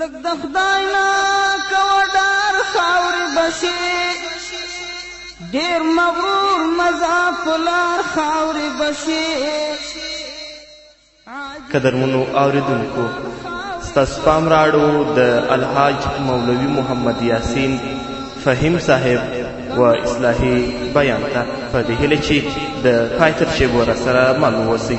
لږ د خدای نه کوه ډار خاورې به شې ډېر مغرور مه ځه په لار خاورې به شې قدرمنو اوریدونکو ستاسو پام راړو د الحاج مولوي محمد یاسین فهیم صاحب و اصلاحي بیان ته په دې هیله چې د پای تر شېبو راسره مل واوسئ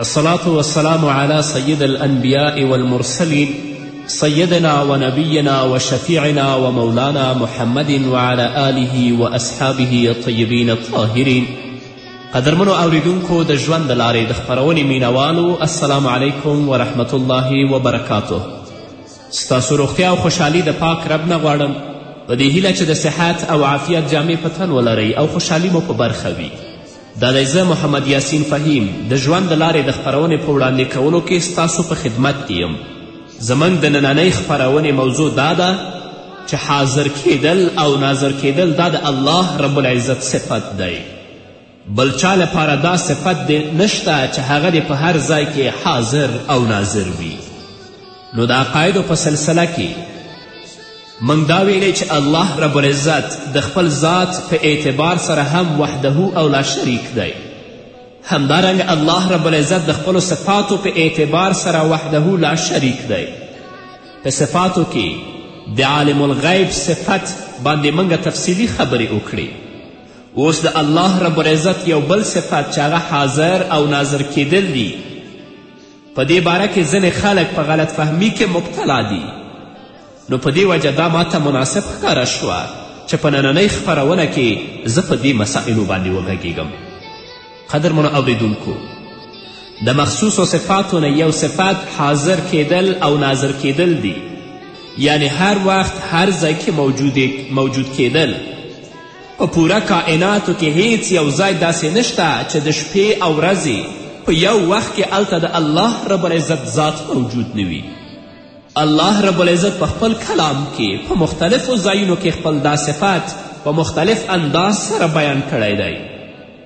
الصلاة والسلام على سيد الأنبياء والمرسلين سيدنا ونبينا وشفيعنا ومولانا محمد وعلى آله وأصحابه الطيبين الطاهرين قدرمنو اوریدونکو د ژوند د لارې د خپرونې مینوالو السلام علیکم ورحمت الله وبرکاته ستاسو روغتیا او خوشحالي د پاک رب نه غواړم په دې هیله چې د صحت او عافیت جامې په تن ولرئ او خوشحالي مو په برخه وي دا دی زه محمد یاسین فهیم د ژوند د لارې د خپرونې په وړاندې کولو کې ستاسو په خدمت کې یم زموږ د نننۍ خپرونې موضوع دا ده چې حاضر کیدل او ناظر کیدل دا د الله رب العزت صفت دی بل چا لپاره دا صفت دی نشته چې هغه دې په هر ځای کې حاضر او ناظر وي نو د عقایدو په سلسله کې موږ دا ویلی چې الله رب العزت د خپل ذات په اعتبار سره هم وحده او لا شریک دی همدارنګه الله رب العزت د خپلو صفاتو په اعتبار سره وحده لا شریک دی په صفاتو کې د عالم الغیب صفت باندې موږ تفصیلي خبرې وکړې اوس د الله رب العزت یو بل صفت چې هغه حاضر او ناظر کیدل دي په دې باره کې ځینې خلک په غلط فهمي کې مبتلا دي نو په دې وجه دا ماته مناسب ښکاره شوه چې په نننۍ خپرونه کې زه په دې مسائلو باندې وغږیږم قدرمنو اوریدونکو د مخصوصو صفاتو نه یو صفت حاضر کیدل او ناظر کیدل دي یعنی هر وخت هر ځای کې موجود کیدل په پوره کائناتو کې هیڅ یو ځای داسې نشته چې د شپې او ورځې په یو وخت کې هلته د الله رب العزت ذات موجود نه وي الله رب العزت په خپل کلام کې په مختلفو ځایونو کې خپل دا صفت په مختلف انداز سره بیان کړی دی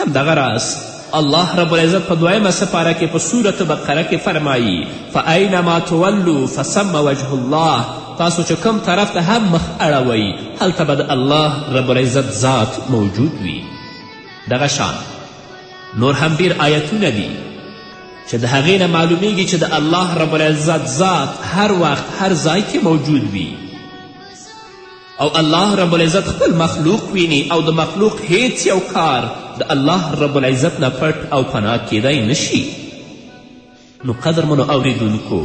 همدغه راز الله رب العزت په دویمه سپاره کې په صورت بقره کې فرمایی فاینما تولو فسم وجه الله تاسو چې کوم طرف ته هم مخ اړوئ هلته به د الله رب العزت ذات موجود وي دغه شان نور هم ډیر آیتونه دي چې د هغې نه معلومیږي چې د الله رب العزت ذات هر وخت هر ځای کې موجود وي او الله رب العزت خپل مخلوق ویني او د مخلوق هیڅ یو کار د الله رب العزت نه پټ او پنا کیدای نشي نو قدرمنو اوریدونکو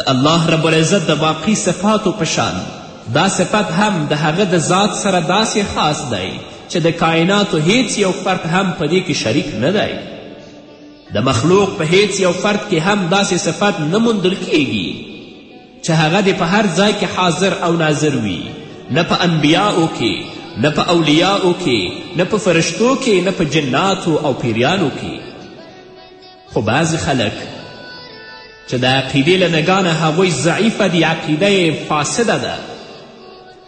د الله رب العزت د باقی صفاتو په شان دا صفت هم د هغه د ذات سره داسې خاص دی چې د کائناتو هیڅ یو فرد هم په دې کې شریک نه دی د مخلوق په هیڅ یو فرد کې هم داسې صفت نه موندل کیږي چې هغه دې په هر ځای کې حاضر او ناظر وي نه په انبیاو کې نه په اولیاو کې نه په فرشتو کې نه په جناتو او پیریانو کې خو بعضې خلک چې د عقیدې له نګانه هغوی ضعیفه دي عقیده یې فاسده ده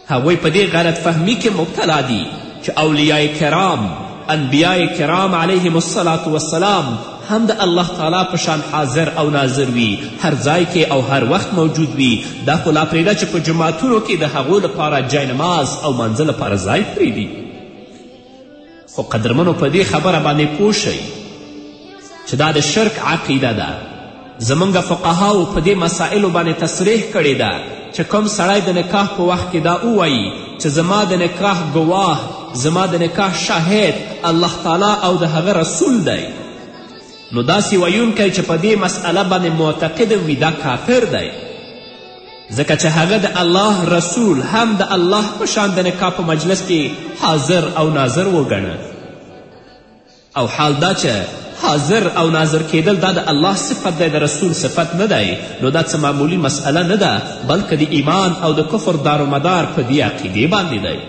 هغوی په دې غلط فهمي کې مبتلا دي چې اولیاء کرام انبیاء کرام علیهم الصلاة والسلام هم د الله تعالی په شان حاضر او ناظر وي هر ځای کې او هر وخت موجود وي دا خو لا پرېږده چې په جماعتونو کې د هغو لپاره جاینماز او مانځه لپاره ځای پرېږدي خو قدرمنو په دې خبره باندې پوه شئ چې دا د شرک عقیده ده زمونږ فقهاو په دې مسائلو باندې تصریح کړې ده چې کوم سړی د نکاح په وخت کې دا ووایي چې زما د نکاح ګواه زما د نکاح شاهد الله تعالی او د هغه رسول دی نو داسې ویونکی چې په دې مسئله باندې معتقد وي دا کافر دی ځکه چې هغه د الله رسول هم د الله په شان د نکاح په مجلس کې حاضر او ناظر وګڼه او حال دا چې حاضر او ناظر کېدل دا د الله صفت دی د رسول صفت نه دی نو دا څه معمولی مسئله نه ده بلکې د ایمان او د کفر دارومدار په دې عقیدې باندې دی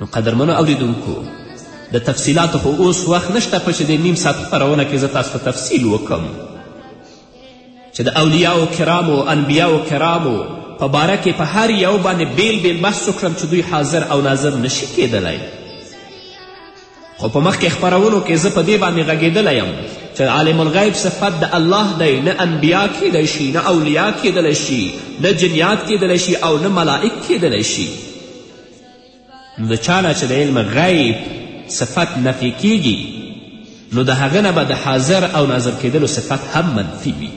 نو قدرمنو اوریدونکو د تفصیلاتو خو اوس وخت نشته په چې د نیم ساعت خپرونه کې زه تاسو ته تفصیل وکم چې د اولیاو کرامو انبیاو کرامو په باره کې په هر یو باندې بیل بیل بحث وکړم چې دوی حاضر او ناظر نشي کیدلی خو په مخکې خپرونو کې زه په دې باندې غږېدلی یم چې عالم الغیب صفت د الله دی نه انبیا کیدی شي نه اولیا کیدلی شي نه جنیات کیدلی شي او نه ملائک کیدلی شي نو د چا نه چې د علم غیب صفت نفی کیږي نو د هغه نه به د حاضر او ناظر کیدلو صفت هم منفي وي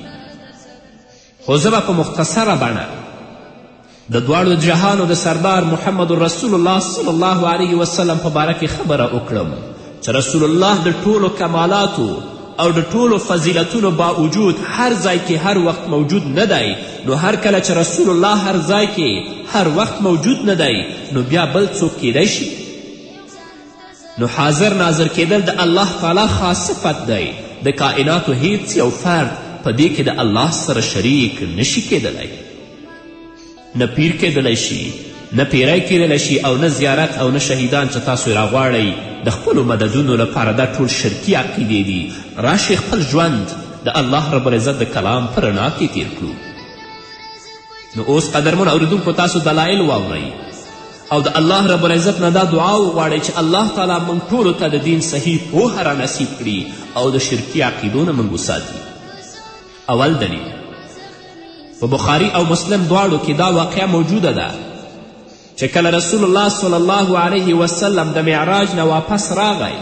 خو زه به په مختصره بڼه د دواړو جهانو د سردار محمد رسول الله صلی الله علیه وسلم په باره کې خبره وکړم چې رسول الله د ټولو کمالاتو او د ټولو فضیلتونو باوجود هر ځای کې هر وخت موجود نه دی نو هر کله چې رسول الله هر ځای کې هر وخت موجود نه دی نو بیا بل څوک کیدای شي نو حاضر ناظر کیدل د الله تعالی خاص صفت دی د کائناتو هیڅ یو فرد په دې کې د الله سره شریک نشي کیدلی نه پیر کېدلی شي نه پیری کېدلی شي او نه زیارت او نه شهیدان چې تاسو یې راغواړئ د خپلو مددونو لپاره دا ټول شرکي عقیدې دي راشئ خپل ژوند د الله رب العزت د کلام په رڼا کې تیر کړو نو اوس قدرمن اوریدونکو تاسو دلایل واورئ او د الله رب العزت نه دا دعا وغواړئ چې الله تعالی موږ ټولو ته د دین صحیح پوهه رانصیب کړي او د شرکي عقیدو نه موږ وساتي اول دلیل په بخاری او مسلم دواړو کې دا واقعه موجوده ده چې کله رسول الله صلی الله علیه وسلم د معراج نه واپس راغی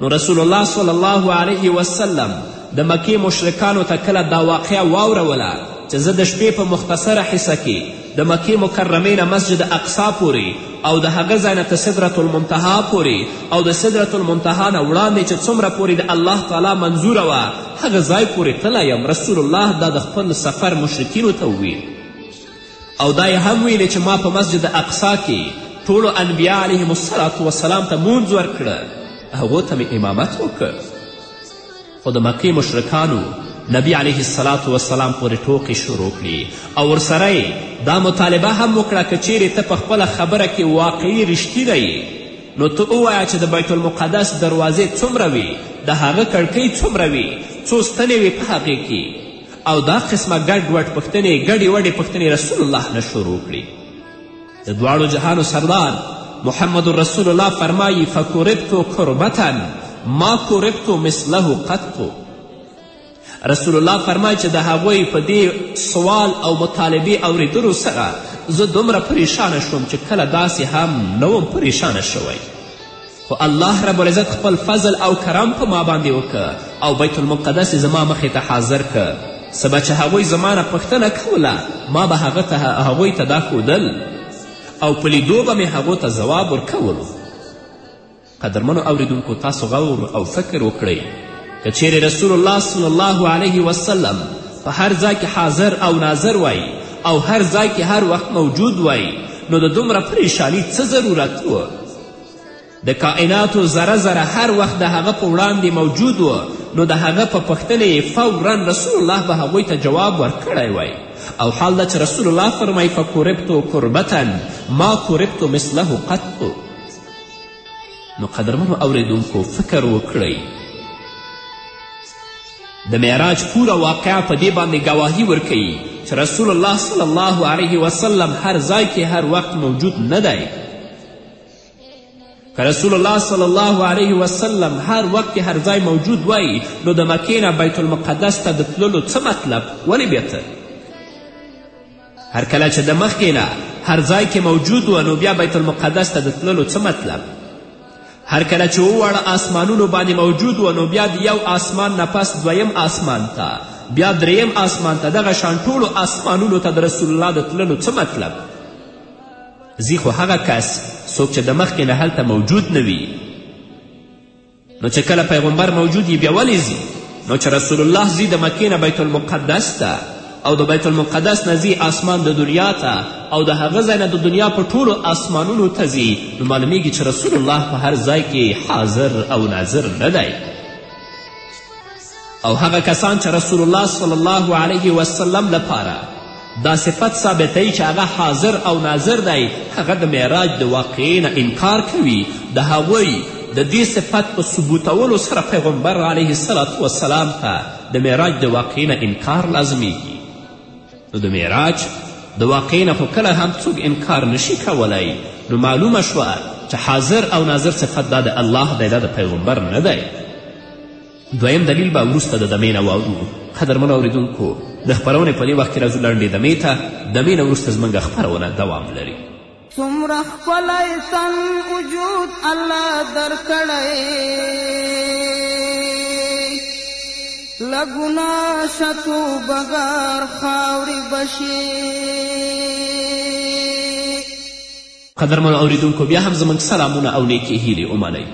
نو رسول الله صلی الله علیه وسلم د مکې مشرکانو ته کله دا واقعه واوروله چې زه د شپې په مختصره حصه کې د مکې مکرمې نه مسجد اقصا پورې او د هغه ځای نه تر سدرت المنتها پورې او د سدرت المنتها نه وړاندې چې څومره پورې د الله تعالی منظوره وه هغه ځای پورې تللی یم رسول الله دا د خپل سفر مشرکینو ته وویل او دا یې هم ویلې چې ما په مسجد اقصا کې ټولو انبیا علیهم الصلاة وسلام ته مونځ ورکړه هغو ته مې امامت وکړ خو د مکې مشرکانو نبی علیه السلام وسلام پورې ټوقې شروع کړي او ورسره یې دا مطالبه هم وکړه که چیرې ته په خپله خبره کې واقعي رښتینی یې نو ته ووایه چې د بیت المقدس دروازې څومره وي د هغه کړکۍ څومره وي څو ستنې وي په هغې کې او دا قسمه ګډوډ پوښتنې ګډې وډې پوښتنې رسول الله نه شروع کړي د دواړو جهانو سردار محمد رسول الله فرمایی فکوربتو کربتا ما کوربتو مثله قطو رسول الله فرمای چې د هغوی په دې سوال او مطالبې اوریدلو سره زه دومره پریشانه شوم چې کله داسې هم نه وم پریشانه شوی خو الله رب العزت خپل فضل او کرم په ما باندې وکړ او بیت المقدس یې زما مخې ته حاضر کړ څه به چې هغوی زما نه پوښتنه کوله ما به هغه ته هغوی ته دا ښودل او په لیدو به مې هغو ته ځواب ورکولو قدرمنو اوریدونکو تاسو غور او فکر وکړئ که چیرې رسول الله صلی الله علیه وسلم په هر ځای کې حاضر او ناظر وای او هر ځای کې هر وخت موجود وای نو د دومره پریشانی څه ضرورت و د کائناتو ذره ذره هر وخت د هغه په وړاندې موجود و نو د هغه په پوښتنې یې فورا رسول الله به هغوی ته جواب ورکړی وای او حال دا چې رسول الله فرمایي فکوربتو کربتا ما کوربتو مثله قط نو قدرمنو اوریدونکو فکر وکړئ د معراج پوره واقعه په دې باندې ګواهي ورکوي چې رسول الله صلی الله علیه وسلم هر ځای کې هر وخت موجود نه دی که رسول الله صلی الله علیه وسلم هر وخت هر ځای موجود وای نو د مکې نه بیت المقدس ته د تللو څه مطلب ولې بیرته هر کله چې د مخکې نه هر ځای کې موجود و نو بیا بیت المقدس ته د تللو څه مطلب هر کله چې وواړه آسمانونو باندې موجود و نو بیا د یو آسمان نه پس دویم آسمان ته بیا دریم آسمان ته دغه شان ټولو آسمانونو ته د رسول الله د تللو څه مطلب ځي خو هغه کس څوک چې د مخکې نه هلته موجود نه وي نو چې کله پیغمبر موجود یي بیا ولې ځي نو چې رسول الله ځي د مکې نه بیت المقدس ته او د بیت المقدس نه ځي آسمان د دنیا ته او د هغه ځای نه د دنیا په ټولو آسمانونو ته ځي نو معلومیږي چې رسول الله په هر ځای کې حاضر او ناظر نه دی او هغه کسان چې رسول الله صلی الله علیه وسلم لپاره دا صفت ثابتوي چې هغه حاضر او ناظر دی هغه د معراج د واقعې نه انکار کوي د هغوی د دې صفت په ثبوتولو سره پیغمبر علیه السلام وسلام ته د معراج د واقعې نه انکار لازمیږي نو د معراج د واقعې نه خو کله هم څوک انکار نشي کولی نو معلومه شوه چې حاضر او ناظر صفت دا د الله دی دا د پیغمبر نه دی دویم دلیل به وروسته د دمې نه واورو قدرمنو اورېدونکو د خپرونې په دې وخت کې راځو لنډې دمې ته دمې نه وروسته زموږ خپرونه دوام لري څومره ښکلی تن وجود الله درکړی له ګناه شتو بغار خاورې بشي قدرمنو اورېدونکو بیا هم زموږ سلامونه او نیکې هیلې ومنئ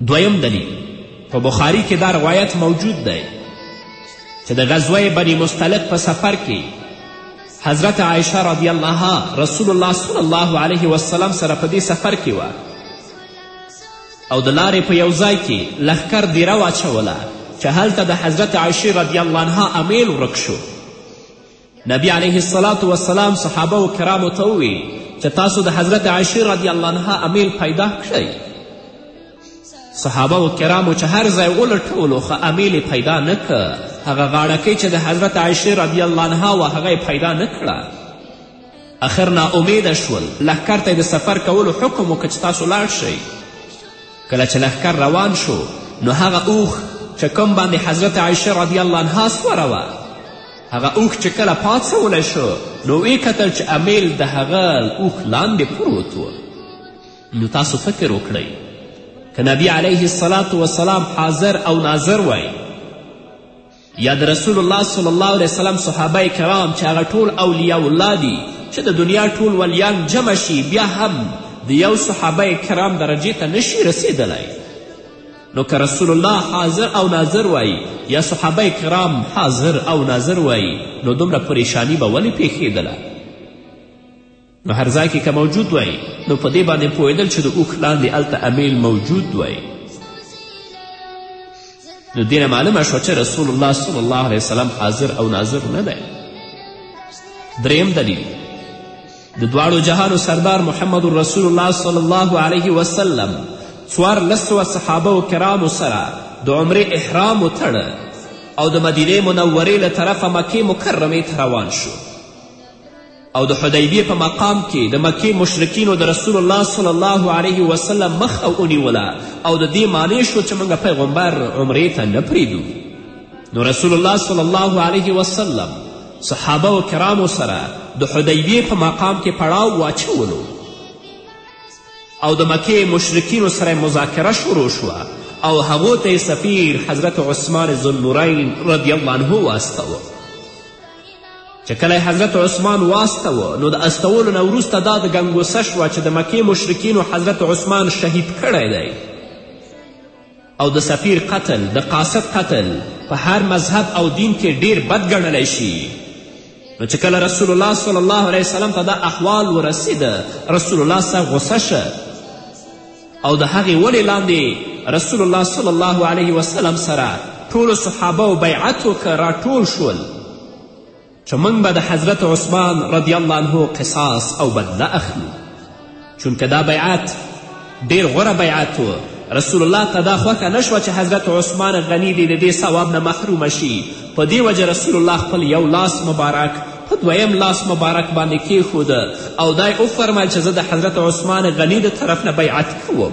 دویم دلیل په بخاري کې دا روایت موجود دی چې د غزوه بني مستلق په سفر کې حضرت عایشه رضی الله رسول الله صلی الله علیه وسلم سره په دې سفر کې وه او د لارې په یو ځای کې لښکر دیره واچوله چې هلته د حضرت عایشې رضی الله عنها امیل ورک شو نبی علیه الصلاة والسلام صحابه و کرامو ته وویل چې تاسو د حضرت عایشې رضی الله عنها امیل پیدا کړئ صحابه و کرامو چې هر ځای ولټولو خو امیل یې پیدا نه کړ هغه غاړکۍ چې د حضرت عایشې رضی الله عنها وه هغه یې پیدا نه کړه اخر ناامیده شول لښکر ته یې د سفر کولو حکم وکړ چې تاسو لاړ شئ کله چې لښکر روان شو نو هغه اوښ چې کوم باندې حضرت عایشه رضی الله عنها سوره وه هغه اوښ چې کله پاڅولی شو نو ویې کتل چې امیل د هغه اوښ لاندې پروت و نو تاسو فکر وکړئ که نبی علیه السلام وسلام حاضر او ناظر وای یا د رسول الله صلی الله علیه وسلم صحابه کرام چې هغه ټول اولیاء الله دي چې د دنیا ټول ولیان جمع شي بیا هم د یو صحابه کرام درجې ته نشي رسېدلی نو که رسول الله حاضر او ناظر وایی یا صحابه کرام حاضر او ناظر وایی نو دومره پریشانی به ولې پیښېدله نو هر ځای کې که موجود وای نو په دې باندې پوهېدل چې د اوښ لاندې هلته امیل موجود وای نو دینه معلومه شوه چې رسول الله صلی الله علیه وسلم حاضر او ناظر نه دی دریم دلیل د دواړو جهانو سردار محمد رسول الله صلی الله علیه وسلم څوارلس سوه صحابه و کرامو سره د عمرې احرام وتړه او د مدینې منورې له طرفه مکې مکرمې ته روان شو او د حدیبیې په مقام کې د مکې مشرکینو د رسول الله صلی الله علیه وسلم مخ او ونیوله او د دې معنی شو چې موږ پیغمبر عمرې ته نه پریږدو نو رسول الله صلی الله علیه وسلم صحابه و کرامو سره د حدیبیې په مقام کې پړاو واچولو او د مکې مشرکینو سره مذاکره شروع شوه او هغو ته سفیر حضرت عثمان ذلنورین رضی الله عنه واستوه چې کله حضرت عثمان واستوه نو د استولو نه وروسته دا د ګنګوسه شوه چې د مکې مشرکینو حضرت عثمان شهید کړی دی او د سفیر قتل د قاصد قتل په هر مذهب او دین کې ډیر بد ګڼلی شي نو چې کله رسول الله صلی الله علیه وسلم ته دا احوال ورسیده رسول الله سه غصه شه او د هغې ولې لاندې رسول الله صلی الله علیه وسلم سره ټولو صحابه و بیعت وکړه راټول شول چه موږ به د حضرت عثمان رضی الله عنه قصاص او بدله اخلو چونکه دا بیعت ډیر غوره بیعت و رسول الله ته دا خوښه نه شوه چې حضرت عثمان غني دې د دې ثواب نه محرومه شي په دې وجه رسول الله خپل یو لاس مبارک په دویم لاس مبارک باندې کیښوده او دا یې وفرمیل چې زه د حضرت عثمان غني د طرف نه بیعت کوم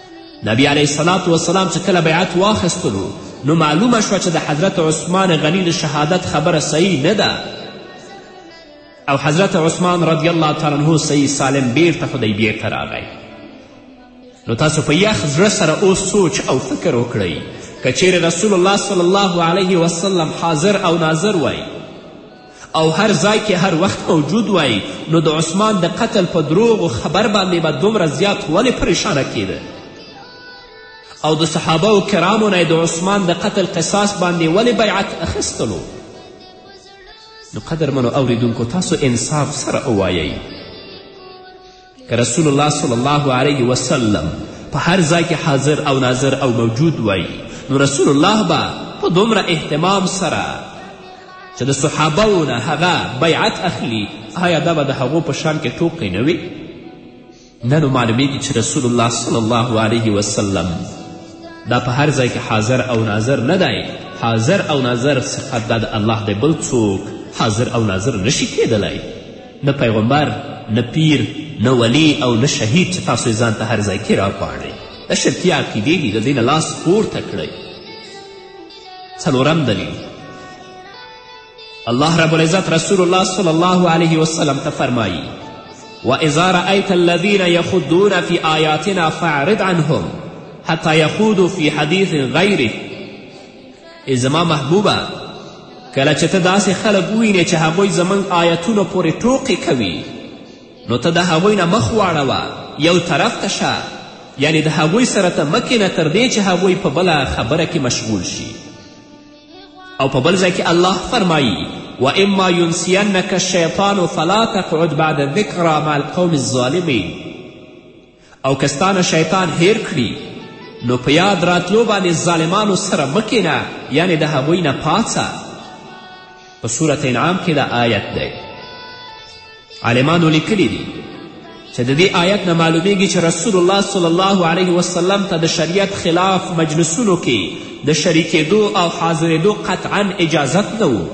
نبی علیه السلام وسلام چې کله بیعت واخیستلو نو معلومه شوه چې د حضرت عثمان غنی د شهادت خبره صحیح نه ده او حضرت عثمان رضی الله تعالی عنه صحیح سالم بیرته حدیبیه ته راغی نو تاسو په یخ زړه سره اوس سوچ او فکر وکړئ که چیرې رسول الله صلی الله علیه وسلم حاضر او ناظر وای او هر ځای کې هر وخت موجود وای نو د عثمان د قتل په دروغو خبر باندې به دومره زیات ولې پریشانه کیده او د صحابه و کرامو نه د عثمان د قتل قصاص باندې ولې بیعت اخیستلو نو قدرمنو اوریدونکو تاسو انصاف سره ووایئ که رسول الله صلی الله علیه وسلم په هر ځای کې حاضر او ناظر او موجود وای نو رسول الله به په دومره اهتمام سره چې د صحابهو نه هغه بیعت اخلي آیا دا به د هغو په شان کې ټوقی نه وي نه نو معلومیږي چې رسول الله صلی الله علیه وسلم دا په هر ځای کې حاضر او ناظر نه دی حاضر او ناظر صفت دا د الله دی بل څوک حاضر او ناظر نشي کیدلی نه پیغمبر نه پیر نه ولی او نه شهید چې تاسو یې ځان ته هر ځای کې راغواړئ دا شرکي عقیدې دي د دې نه لاس پورته کړئ څلورم دلیل الله رب العزت رسول الله صلی الله علیه وسلم ته فرمایی واذا رأیت الذین یخدون فی آیاتنا فاعرض عنهم حتی یخودو فی حدیث غیره ای زما محبوبه کله چې ته داسې خلک ووینې چې هغوی زموږ آیتونو پورې ټوقې کوي نو ته د هغوی نه مخ واړوه یو طرف ته شه یعنی د هغوی سره ته مه کینه تر دې چې هغوی په بله خبره کې مشغول شي او په بل ځای کې الله فرمایی و اما ینسینک الشیطان فلا تقعد بعد ذکرا مع القوم الظالمین او که ستا نه شیطان هیر کړي نو په یاد راتلو باندې ظالمانو سره مکینه یعنې د هغوی نه پاڅه په صورت انعام کې دا آیت دی عالمانو لیکلی دي چې د دې آیت نه معلومیږي چې رسول الله صلی الله علیه وسلم ته د شریعت خلاف مجلسونو کې د شریکېدو او حاضرېدو قطعا اجازت نه و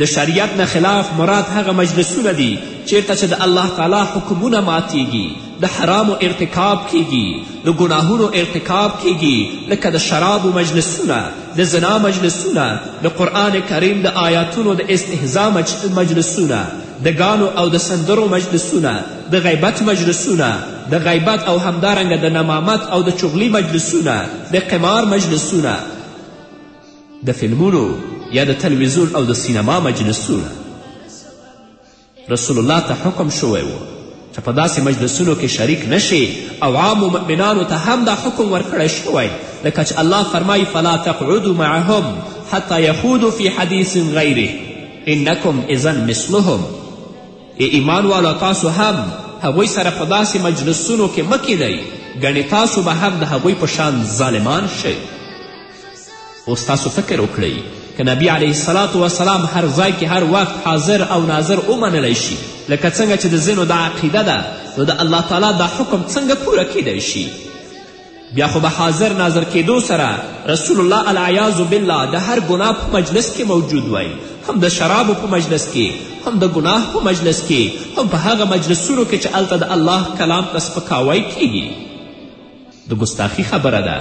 د شریعت نه خلاف مراد هغه مجلسونه دي چیرته چې د الله تعالی حکمونه ماتیږي د حرامو ارتکاب کیږي د ګناهونو ارتکاب کیږي لکه د شرابو مجلسونه د زنا مجلسونه د قرآن کریم د آیاتونو د استهزا مجلسونه د ګانو او د سندرو مجلسونه د غیبت مجلسونه د غیبت او همدارنګه د نمامت او د چغلي مجلسونه د قمار مجلسونه د فلمونو یا د تلویزیون او د سینما مجلسونه رسول الله ته حکم شوی و چې په داسې مجلسونو کې شریک نشي او عامو مؤمنانو ته هم دا حکم ورکړی شوی لکه چې الله فرمایي فلا تقعدو معهم حتی یخودو فی حدیث غیره انکم اذا مثلهم ای ایمان والا تاسو هم هغوی سره په داسې مجلسونو کې مه کینئ ګڼې تاسو به هم د هغوی په شان ظالمان شئ اوس تاسو فکر وکړئ که نبی علیه السلام وسلام هر ځای کې هر وخت حاضر او ناظر ومنلی شي لکه څنګه چې د ځینو دا عقیده ده نو د الله تعالی دا حکم څنګه پوره کیدای شي بیا خو به حاضر ناظر کیدو سره رسول الله العیاذ بالله د هر ګناه په مجلس کې موجود وای هم د شرابو په مجلس کې هم د ګناه په مجلس کې هم په هغه مجلسونو کې چې هلته د الله کلام ته سپکاوی کیږي د ګستاخي خبره ده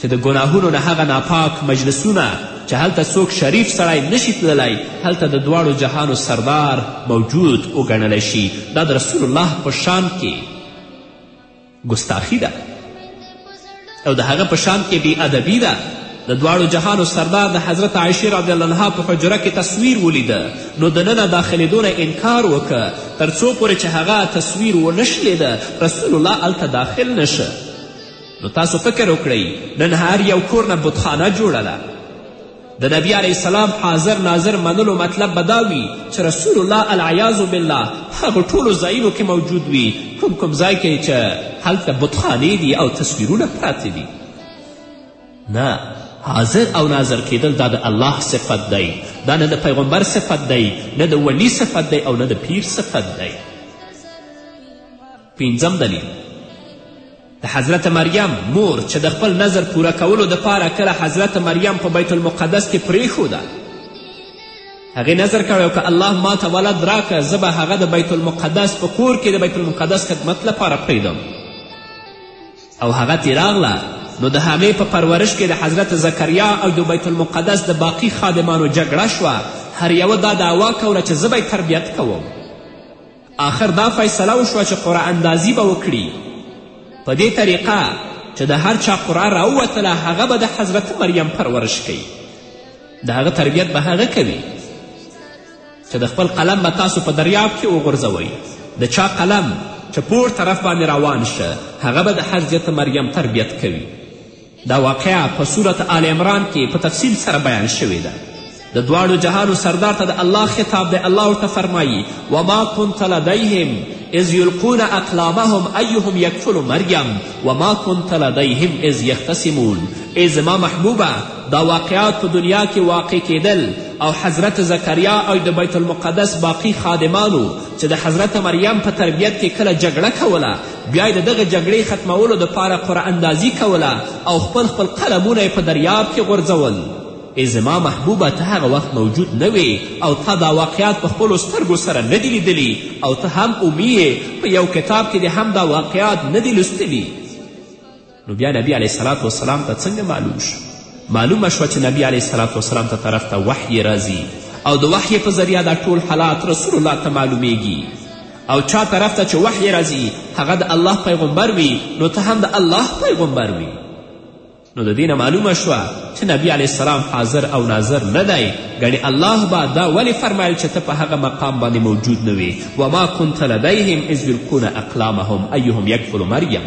چې د ګناهونو نه هغه ناپاک مجلسونه چې هلته څوک شریف سړی نشي تللی هلته د دواړو جهانو سردار موجود وګڼلی شي دا د رسول الله په شان کې ګستاخي ده او د هغه په شان کې بې ادبي ده د دواړو جهانو سردار د حضرت عایشې رضی الله عنها په حجره کې تصویر ولیده نو دننه داخلېدو نه انکار وکړه تر څو پورې چې هغه تصویر ونه شلېده رسول الله هلته داخل نه شه نو تاسو فکر وکړئ نن هر یو کور نه بتخانه جوړه ده د نبی علیه السلام حاضر ناظر منلو مطلب به دا وي چې رسول الله العیاذ بالله هغو ټولو ځایونو کې موجود وي کوم کوم ځای کې چې هلته بتخانې دي او تصویرونه پراته دي نه حاضر او ناظر کیدل دا د الله صفت دی دا نه د پیغمبر صفت دی نه د ولی صفت دی او نه د پیر صفت دی پنځم دلیل د حضرت مریم مور چې د خپل نظر پوره کولو دپاره کله حضرت مریم په بیت المقدس کې پرېښوده هغې نظر کړی که الله ما ته ولد راکړه زه به هغه د بیت المقدس په کور کې د بیت المقدس خدمت لپاره پرېږدم او هغه ترې راغله نو د هغې په پرورش کې د حضرت زکریا او د بیت المقدس د باقی خادمانو جګړه شوه هر یوه دا دعوا کوله چې زه به تربیت کوم آخر دا فیصله وشوه چې قرآن اندازي به وکړي په دې طریقه چې د هر چا قرآ راووتله هغه به د حضرت مریم پرورش کوي د هغه تربیت به هغه کوي چې د خپل قلم به تاسو په دریاب کې وغورځوئ د چا قلم چې پور طرف باندې روان شه هغه به د حضرت مریم تربیت کوي دا واقعه په صورت آل عمران کې په تفصیل سره بیان شوې ده د دواړو جهانو سردار ته د الله خطاب دی الله ورته فرمایی وما کنت لدیهم اذ یلقون اقلامهم ایهم یکفل مریم وما کنت لدیهم اذ یختصمون ای زما محبوبه دا واقعات په دنیا کې واقع کېدل او حضرت زکریا او د بیت المقدس باقی خادمانو چې د حضرت مریم په تربیت کې کله جګړه کوله بیا د دغه جګړې ختمولو دپاره قرعه اندازي کوله او خپل خپل قلمونه یې په دریاب کې غورځول ای زما محبوبه ته هغه وخت موجود نه وې او تا دا واقعات په خپلو سترګو سره نه دي لیدلي او ته هم امي په یو کتاب کې دې هم دا واقعات نه دي لوستلي نو بیا نبی علیه السلام وسلام ته څنګه معلوم شو معلومه شوه چې نبی علیه السلام وسلام ته طرف ته وحی راځي او د وحی په ذریعه دا ټول حالات رسول الله ته معلومیږي او چا طرف ته چې وحی راځي هغه د الله پیغمبر وي نو ته هم د الله پیغمبر وي نو د دینه معلومه شوه چې نبی علیه السلام حاضر او ناظر نه دی ګڼې الله به دا ولې فرمایل چې ته په هغه مقام باندې موجود نه وې وما کنت لدیهم اذ یلقون اقلامهم ایهم یکفل مریم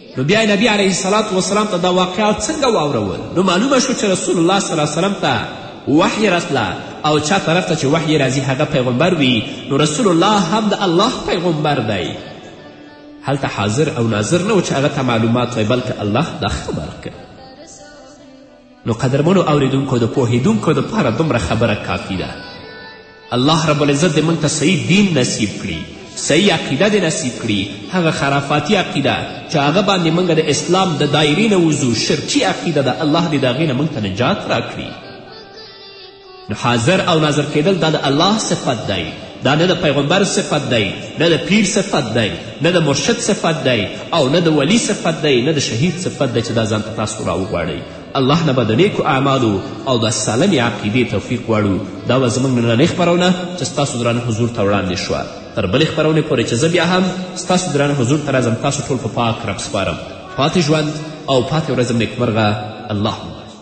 نو بیا نبی علیه السلام وسلام ته دا واقعات څنګه واورول نو معلومه شو چې رسول الله صلی الله وسلم ته وحی راتله او چا طرف ته چې وحی راځي هغه پیغمبر وي نو رسول الله هم د الله پیغمبر دی هلته حاضر او ناظر نه و چې هغه ته معلومات وای بلکې الله دا خبر که نو قدرمنو اوریدونکو د پوهیدونکو دپاره دومره خبره کافي ده الله رب العزت دې موږ ته صحیح دین نصیب کړي صحیح عقیده دې نصیب کړي هغه خرافاتي عقیده چې هغه باندې موږ د اسلام د دایرې نه وځو شرکي عقیده ده الله دې د هغې نه موږ ته نجات راکړي نو حاضر او ناظر کېدل دا د الله صفت دی دا نه د پیغمبر صفت دی نه د پیر صفت دی نه د مرشد صفت دی او نه د ولی صفت دی نه د شهید صفت دی چې دا ځان ته تاسو راوغواړئ الله نه به د نیکو اعمالو او د سالمې عقیدې توفیق غواړو دا وه زموږ نننۍ خپرونه چې ستاسو درانه حضور ته وړاندې شوه تر بلې خپرونې پورې چې زه بیا هم ستاسو درانه حضور ته راځم تاسو ټول په پاک رب سپارم پاتې ژوند او پاتې ورځم نیکمرغه الله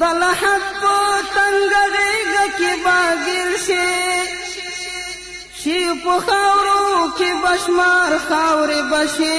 د لحد په تنګ غېږه کې به ګیر شي شي په خاورو کې بشمار خاورې بشي